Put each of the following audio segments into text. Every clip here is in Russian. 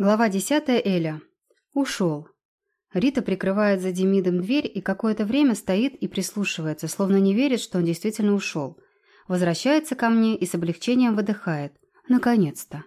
Глава десятая Эля. Ушел. Рита прикрывает за Демидом дверь и какое-то время стоит и прислушивается, словно не верит, что он действительно ушел. Возвращается ко мне и с облегчением выдыхает. Наконец-то.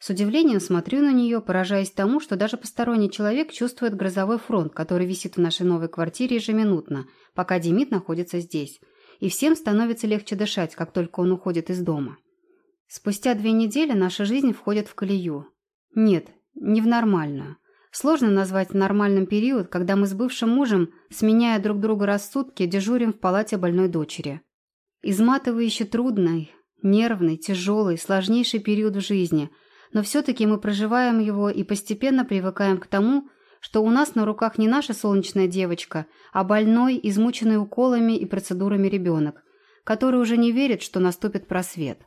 С удивлением смотрю на нее, поражаясь тому, что даже посторонний человек чувствует грозовой фронт, который висит в нашей новой квартире ежеминутно, пока Демид находится здесь. И всем становится легче дышать, как только он уходит из дома. Спустя две недели наша жизнь входит в колею. Нет, не в нормальную. Сложно назвать нормальным период, когда мы с бывшим мужем, сменяя друг друга рассудки, дежурим в палате больной дочери. Изматывающий трудный, нервный, тяжелый, сложнейший период в жизни – но все-таки мы проживаем его и постепенно привыкаем к тому, что у нас на руках не наша солнечная девочка, а больной, измученный уколами и процедурами ребенок, который уже не верит, что наступит просвет.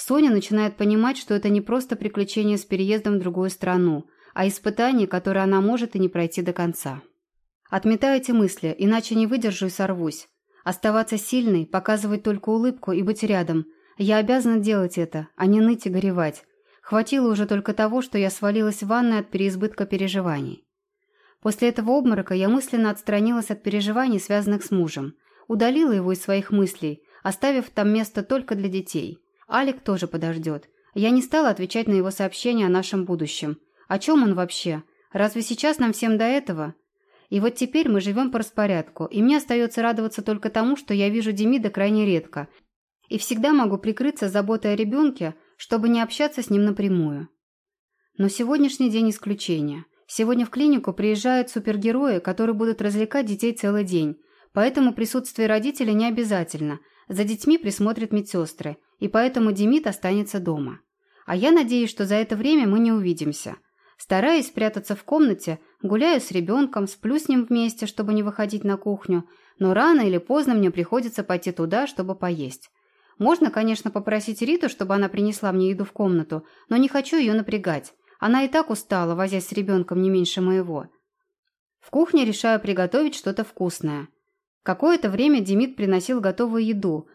Соня начинает понимать, что это не просто приключение с переездом в другую страну, а испытание, которое она может и не пройти до конца. Отметаю эти мысли, иначе не выдержу и сорвусь. Оставаться сильной, показывать только улыбку и быть рядом. Я обязана делать это, а не ныть и горевать. Хватило уже только того, что я свалилась в ванной от переизбытка переживаний. После этого обморока я мысленно отстранилась от переживаний, связанных с мужем. Удалила его из своих мыслей, оставив там место только для детей. Алик тоже подождет. Я не стала отвечать на его сообщения о нашем будущем. О чем он вообще? Разве сейчас нам всем до этого? И вот теперь мы живем по распорядку, и мне остается радоваться только тому, что я вижу Демида крайне редко. И всегда могу прикрыться заботой о ребенке, чтобы не общаться с ним напрямую. Но сегодняшний день исключение. Сегодня в клинику приезжают супергерои, которые будут развлекать детей целый день, поэтому присутствие родителей не обязательно. За детьми присмотрят медсестры, и поэтому Демид останется дома. А я надеюсь, что за это время мы не увидимся. Стараюсь спрятаться в комнате, гуляю с ребенком, сплю с ним вместе, чтобы не выходить на кухню, но рано или поздно мне приходится пойти туда, чтобы поесть. Можно, конечно, попросить Риту, чтобы она принесла мне еду в комнату, но не хочу ее напрягать. Она и так устала, возясь с ребенком не меньше моего. В кухне решаю приготовить что-то вкусное. Какое-то время Демид приносил готовую еду,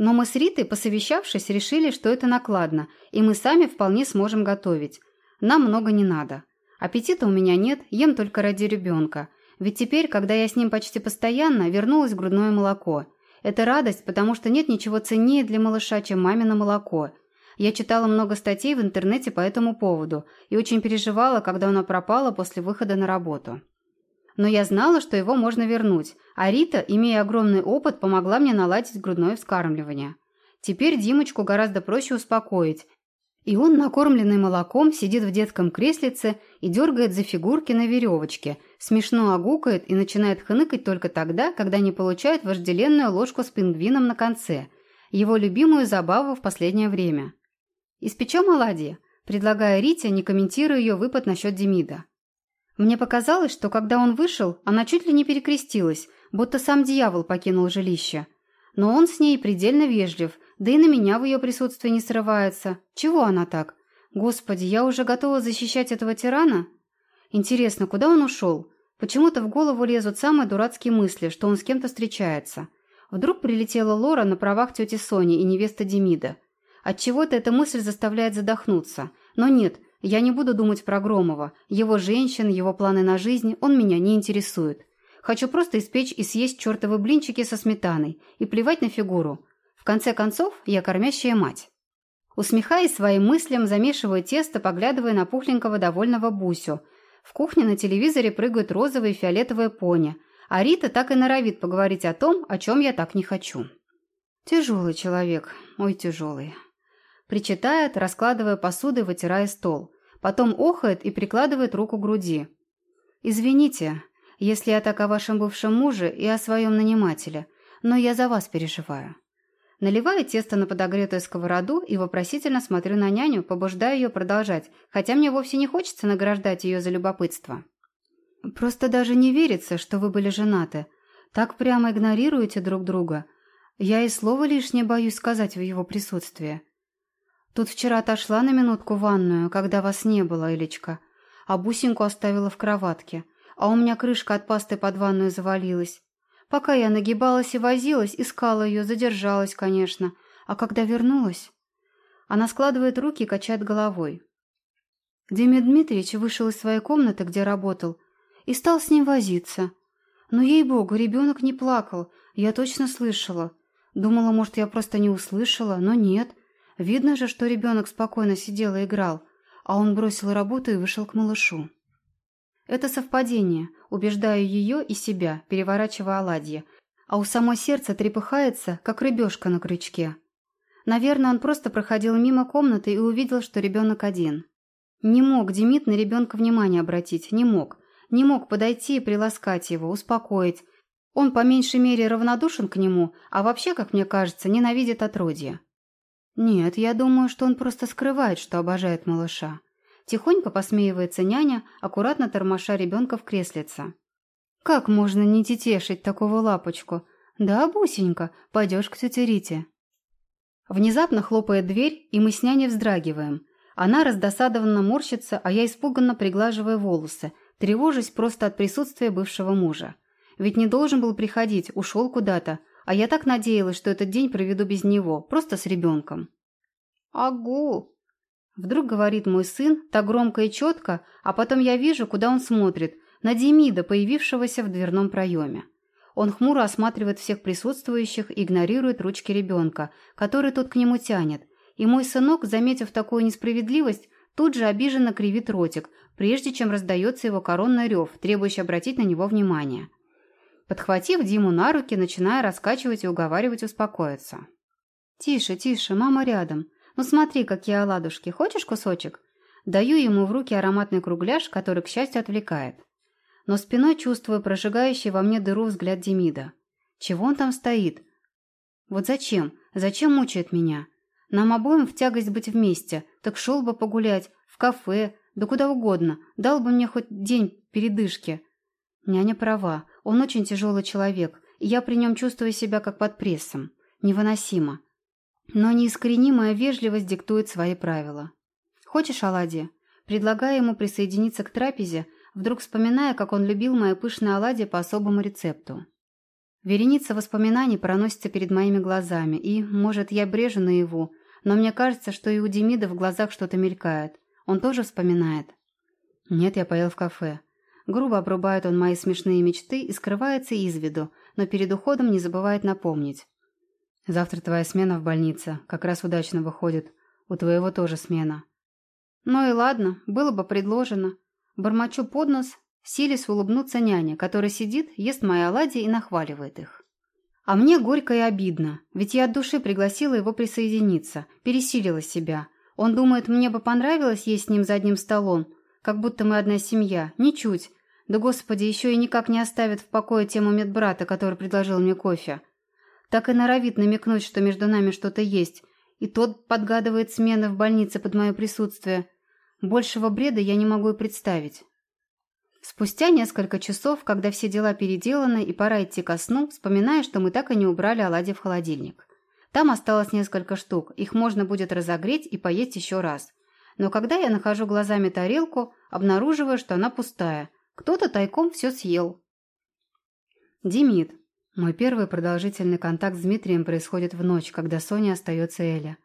но мы с Ритой, посовещавшись, решили, что это накладно, и мы сами вполне сможем готовить. Нам много не надо. Аппетита у меня нет, ем только ради ребенка. Ведь теперь, когда я с ним почти постоянно, вернулось грудное молоко – это радость, потому что нет ничего ценнее для малыша, чем мамино молоко. Я читала много статей в интернете по этому поводу и очень переживала, когда оно пропало после выхода на работу. Но я знала, что его можно вернуть, а Рита, имея огромный опыт, помогла мне наладить грудное вскармливание. Теперь Димочку гораздо проще успокоить, и он, накормленный молоком, сидит в детском креслице и дергает за фигурки на веревочке, смешно огукает и начинает хныкать только тогда, когда не получает вожделенную ложку с пингвином на конце, его любимую забаву в последнее время. «Испечем оладьи?» предлагая Рите, не комментируя ее выпад насчет Демида. Мне показалось, что когда он вышел, она чуть ли не перекрестилась, будто сам дьявол покинул жилище. Но он с ней предельно вежлив – да и на меня в ее присутствии не срывается. Чего она так? Господи, я уже готова защищать этого тирана? Интересно, куда он ушел? Почему-то в голову лезут самые дурацкие мысли, что он с кем-то встречается. Вдруг прилетела Лора на правах тети Сони и невеста Демида. Отчего-то эта мысль заставляет задохнуться. Но нет, я не буду думать про Громова. Его женщин, его планы на жизнь, он меня не интересует. Хочу просто испечь и съесть чертовы блинчики со сметаной. И плевать на фигуру. В конце концов, я кормящая мать. Усмехаясь своим мыслям, замешиваю тесто, поглядывая на пухленького довольного Бусю. В кухне на телевизоре прыгают розовые и фиолетовые пони, а Рита так и норовит поговорить о том, о чем я так не хочу. Тяжелый человек, ой, тяжелый. Причитает, раскладывая посуду и вытирая стол. Потом охает и прикладывает руку к груди. «Извините, если я так о вашем бывшем муже и о своем нанимателе, но я за вас переживаю. Наливаю тесто на подогретую сковороду и вопросительно смотрю на няню, побуждаю ее продолжать, хотя мне вовсе не хочется награждать ее за любопытство. «Просто даже не верится, что вы были женаты. Так прямо игнорируете друг друга. Я и слова лишнее боюсь сказать в его присутствии. Тут вчера отошла на минутку в ванную, когда вас не было, Элечка, а бусинку оставила в кроватке, а у меня крышка от пасты под ванную завалилась. Пока я нагибалась и возилась, искала ее, задержалась, конечно. А когда вернулась... Она складывает руки и качает головой. Демид Дмитриевич вышел из своей комнаты, где работал, и стал с ним возиться. Но, ей-богу, ребенок не плакал, я точно слышала. Думала, может, я просто не услышала, но нет. Видно же, что ребенок спокойно сидел и играл, а он бросил работу и вышел к малышу. Это совпадение, убеждаю ее и себя, переворачивая оладьи, а у самой сердца трепыхается, как рыбешка на крючке. Наверное, он просто проходил мимо комнаты и увидел, что ребенок один. Не мог Демид на ребенка внимание обратить, не мог. Не мог подойти и приласкать его, успокоить. Он по меньшей мере равнодушен к нему, а вообще, как мне кажется, ненавидит отродье. Нет, я думаю, что он просто скрывает, что обожает малыша. Тихонько посмеивается няня, аккуратно тормоша ребенка в креслице. «Как можно не тетешить такого лапочку? Да, Бусенька, пойдешь к тете Рите». Внезапно хлопает дверь, и мы с няней вздрагиваем. Она раздосадованно морщится, а я испуганно приглаживаю волосы, тревожусь просто от присутствия бывшего мужа. Ведь не должен был приходить, ушел куда-то, а я так надеялась, что этот день проведу без него, просто с ребенком. «Агу!» Вдруг говорит мой сын, так громко и четко, а потом я вижу, куда он смотрит, на Демида, появившегося в дверном проеме. Он хмуро осматривает всех присутствующих и игнорирует ручки ребенка, который тут к нему тянет. И мой сынок, заметив такую несправедливость, тут же обиженно кривит ротик, прежде чем раздается его коронный рев, требующий обратить на него внимание. Подхватив Диму на руки, начиная раскачивать и уговаривать успокоиться. «Тише, тише, мама рядом. Ну смотри, какие оладушки. Хочешь кусочек?» Даю ему в руки ароматный кругляш, который, к счастью, отвлекает но спиной чувствую прожигающий во мне дыру взгляд Демида. Чего он там стоит? Вот зачем? Зачем мучает меня? Нам обоим в тягость быть вместе, так шел бы погулять, в кафе, да куда угодно, дал бы мне хоть день передышки. Няня права, он очень тяжелый человек, и я при нем чувствую себя как под прессом. Невыносимо. Но неискоренимая вежливость диктует свои правила. Хочешь оладьи? Предлагая ему присоединиться к трапезе, вдруг вспоминая, как он любил мои пышные оладьи по особому рецепту. Вереница воспоминаний проносится перед моими глазами, и, может, я брежу наяву, но мне кажется, что и у Демида в глазах что-то мелькает. Он тоже вспоминает. Нет, я поел в кафе. Грубо обрубает он мои смешные мечты и скрывается из виду, но перед уходом не забывает напомнить. Завтра твоя смена в больнице, как раз удачно выходит. У твоего тоже смена. Ну и ладно, было бы предложено. Бормочу под нос, силясь улыбнуться няне, которая сидит, ест мои оладьи и нахваливает их. А мне горько и обидно, ведь я от души пригласила его присоединиться, пересилила себя. Он думает, мне бы понравилось есть с ним за одним столом, как будто мы одна семья. Ничуть. Да, господи, еще и никак не оставит в покое тему медбрата, который предложил мне кофе. Так и норовит намекнуть, что между нами что-то есть, и тот подгадывает смены в больнице под мое присутствие – Большего бреда я не могу и представить. Спустя несколько часов, когда все дела переделаны и пора идти ко сну, вспоминаю, что мы так и не убрали оладьи в холодильник. Там осталось несколько штук, их можно будет разогреть и поесть еще раз. Но когда я нахожу глазами тарелку, обнаруживаю, что она пустая. Кто-то тайком все съел. Демид. Мой первый продолжительный контакт с Дмитрием происходит в ночь, когда Соня остается Эля.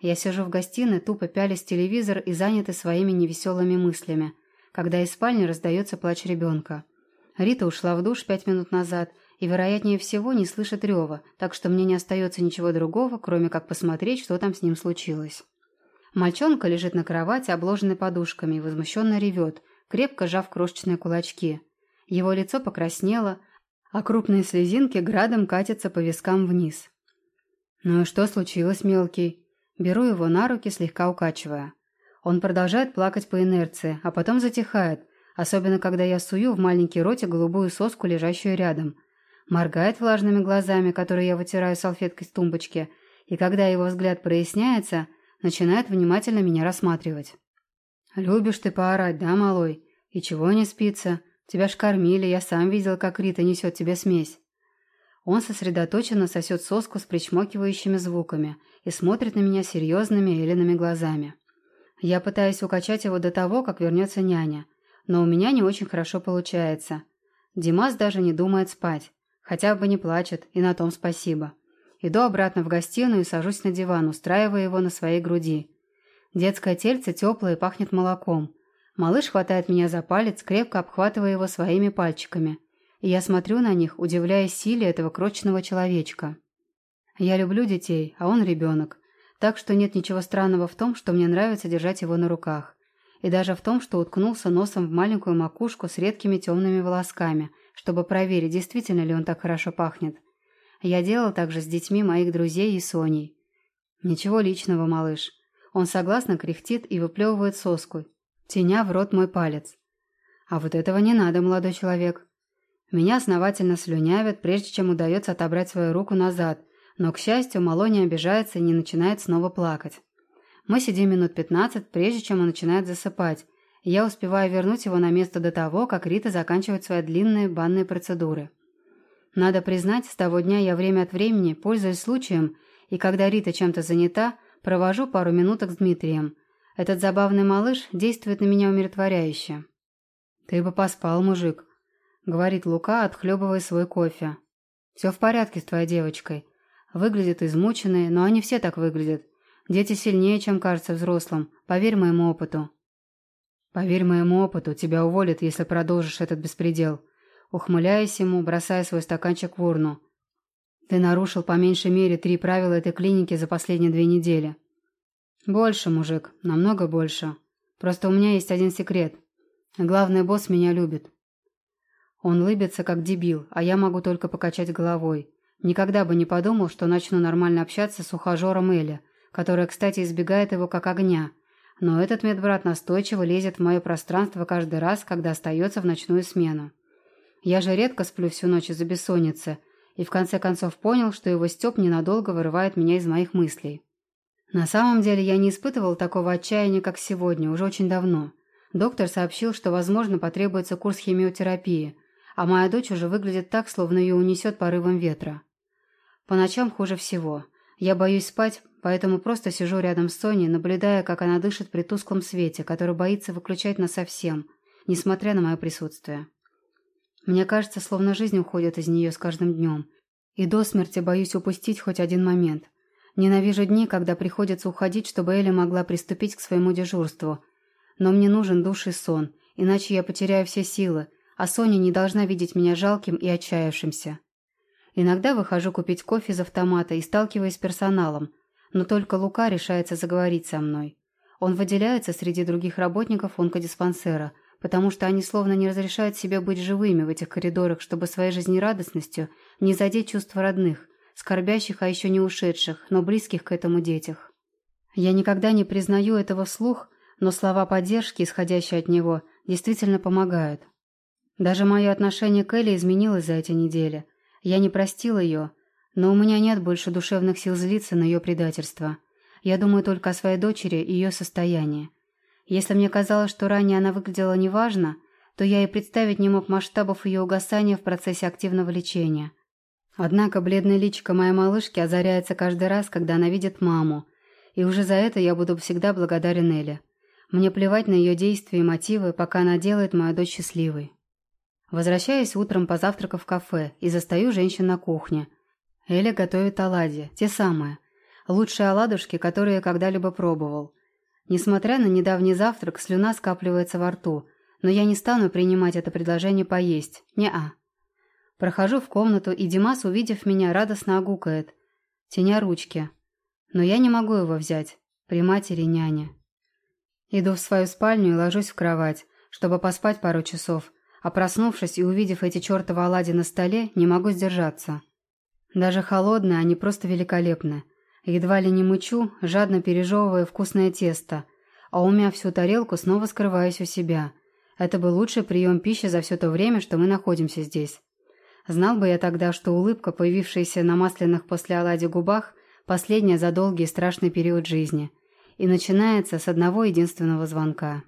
Я сижу в гостиной, тупо пялись телевизор и занятый своими невеселыми мыслями, когда из спальни раздается плач ребенка. Рита ушла в душ пять минут назад и, вероятнее всего, не слышит рева, так что мне не остается ничего другого, кроме как посмотреть, что там с ним случилось. Мальчонка лежит на кровати, обложенной подушками, и возмущенно ревет, крепко сжав крошечные кулачки. Его лицо покраснело, а крупные слезинки градом катятся по вискам вниз. «Ну и что случилось, мелкий?» Беру его на руки, слегка укачивая. Он продолжает плакать по инерции, а потом затихает, особенно когда я сую в маленький ротик голубую соску, лежащую рядом. Моргает влажными глазами, которые я вытираю салфеткой с тумбочки, и когда его взгляд проясняется, начинает внимательно меня рассматривать. «Любишь ты поорать, да, малой? И чего не спится? Тебя ж кормили, я сам видел, как Рита несет тебе смесь». Он сосредоточенно сосет соску с причмокивающими звуками и смотрит на меня серьезными Элиными глазами. Я пытаюсь укачать его до того, как вернется няня, но у меня не очень хорошо получается. Димас даже не думает спать, хотя бы не плачет, и на том спасибо. Иду обратно в гостиную и сажусь на диван, устраивая его на своей груди. Детское тельце теплое и пахнет молоком. Малыш хватает меня за палец, крепко обхватывая его своими пальчиками. И я смотрю на них, удивляясь силе этого крочного человечка. Я люблю детей, а он ребенок. Так что нет ничего странного в том, что мне нравится держать его на руках. И даже в том, что уткнулся носом в маленькую макушку с редкими темными волосками, чтобы проверить, действительно ли он так хорошо пахнет. Я делал так же с детьми моих друзей и Соней. Ничего личного, малыш. Он согласно кряхтит и выплевывает соску, теня в рот мой палец. А вот этого не надо, молодой человек. Меня основательно слюнявят, прежде чем удается отобрать свою руку назад – но, к счастью, Мало не обижается и не начинает снова плакать. Мы сидим минут пятнадцать, прежде чем он начинает засыпать, и я успеваю вернуть его на место до того, как Рита заканчивает свои длинные банные процедуры. Надо признать, с того дня я время от времени пользуюсь случаем, и когда Рита чем-то занята, провожу пару минуток с Дмитрием. Этот забавный малыш действует на меня умиротворяюще. «Ты бы поспал, мужик», — говорит Лука, отхлебывая свой кофе. «Все в порядке с твоей девочкой. Выглядят измученные, но они все так выглядят. Дети сильнее, чем кажется взрослым. Поверь моему опыту». «Поверь моему опыту, тебя уволят, если продолжишь этот беспредел». Ухмыляясь ему, бросая свой стаканчик в урну. «Ты нарушил по меньшей мере три правила этой клиники за последние две недели». «Больше, мужик, намного больше. Просто у меня есть один секрет. Главный босс меня любит». Он лыбится, как дебил, а я могу только покачать головой. Никогда бы не подумал, что начну нормально общаться с ухажером Эли, которая, кстати, избегает его как огня. Но этот медбрат настойчиво лезет в мое пространство каждый раз, когда остается в ночную смену. Я же редко сплю всю ночь из-за бессонницы, и в конце концов понял, что его стёб ненадолго вырывает меня из моих мыслей. На самом деле я не испытывал такого отчаяния, как сегодня, уже очень давно. Доктор сообщил, что, возможно, потребуется курс химиотерапии, а моя дочь уже выглядит так, словно ее унесет порывом ветра. По ночам хуже всего. Я боюсь спать, поэтому просто сижу рядом с Соней, наблюдая, как она дышит при тусклом свете, который боится выключать нас совсем, несмотря на мое присутствие. Мне кажется, словно жизнь уходит из нее с каждым днем. И до смерти боюсь упустить хоть один момент. Ненавижу дни, когда приходится уходить, чтобы Эля могла приступить к своему дежурству. Но мне нужен душ и сон, иначе я потеряю все силы, а Соня не должна видеть меня жалким и отчаявшимся. Иногда выхожу купить кофе из автомата и сталкиваюсь с персоналом, но только Лука решается заговорить со мной. Он выделяется среди других работников онкодиспансера, потому что они словно не разрешают себе быть живыми в этих коридорах, чтобы своей жизнерадостностью не задеть чувства родных, скорбящих, а еще не ушедших, но близких к этому детях. Я никогда не признаю этого вслух, но слова поддержки, исходящие от него, действительно помогают. Даже мое отношение к Элли изменилось за эти недели – я не простил ее, но у меня нет больше душевных сил злиться на ее предательство. Я думаю только о своей дочери и ее состоянии. Если мне казалось, что ранее она выглядела неважно, то я и представить не мог масштабов ее угасания в процессе активного лечения. Однако бледная личико моей малышки озаряется каждый раз, когда она видит маму, и уже за это я буду всегда благодарен Эле. Мне плевать на ее действия и мотивы, пока она делает мою дочь счастливой. Возвращаюсь утром, позавтракав в кафе, и застаю женщин на кухне. Эля готовит оладьи, те самые. Лучшие оладушки, которые я когда-либо пробовал. Несмотря на недавний завтрак, слюна скапливается во рту, но я не стану принимать это предложение поесть. Не-а. Прохожу в комнату, и Димас, увидев меня, радостно огукает, теня ручки. Но я не могу его взять, при матери няне. Иду в свою спальню и ложусь в кровать, чтобы поспать пару часов – а проснувшись и увидев эти чертовы оладьи на столе, не могу сдержаться. Даже холодные они просто великолепны. Едва ли не мычу, жадно пережевывая вкусное тесто, а умя всю тарелку, снова скрываюсь у себя. Это был лучший прием пищи за все то время, что мы находимся здесь. Знал бы я тогда, что улыбка, появившаяся на масляных после оладьи губах, последняя за долгий и страшный период жизни, и начинается с одного единственного звонка.